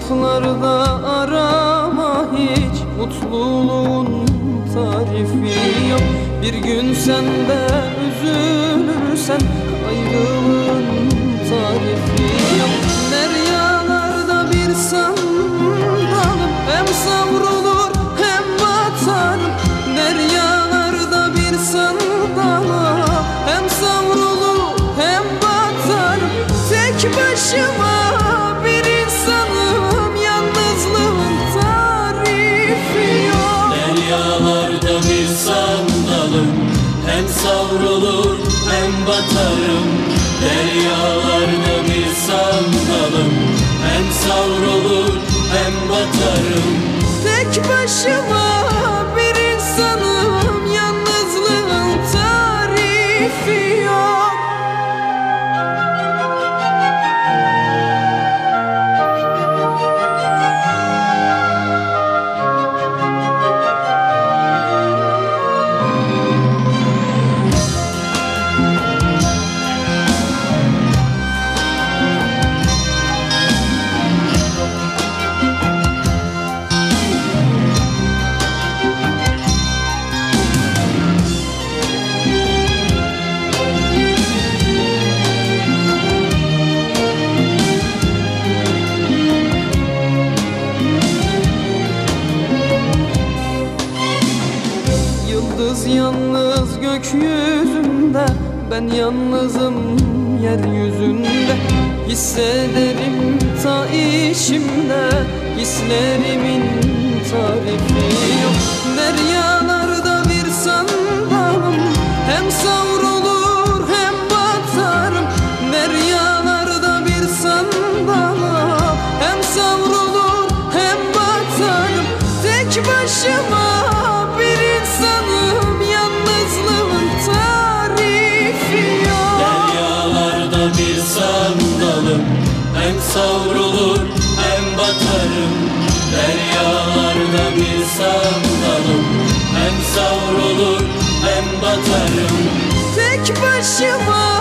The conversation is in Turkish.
Uzaklarda arama hiç Mutluluğun tarifi yok. Bir gün sen de üzülürsen Ayrılığın tarifi yok. Deryalarda bir sandalım Hem savrulur hem batarım Deryalarda bir sandalım Hem savrulur hem batarım Tek başıma Hem savrulur hem batarım. Deryalarda bir sandalım yalnız gökyüzünde Ben yalnızım yeryüzünde. Hissederim ta işimde Hislerimin tarifi yok. Deryalarda bir sandalım Hem savrulur hem batarım. Deryalarda bir sandalım Hem savrulur hem batarım. Tek başıma bir sandalım. Hem savrulur hem batarım. Deryalarda bir sandalım. Hem savrulur hem batarım. Tek başıma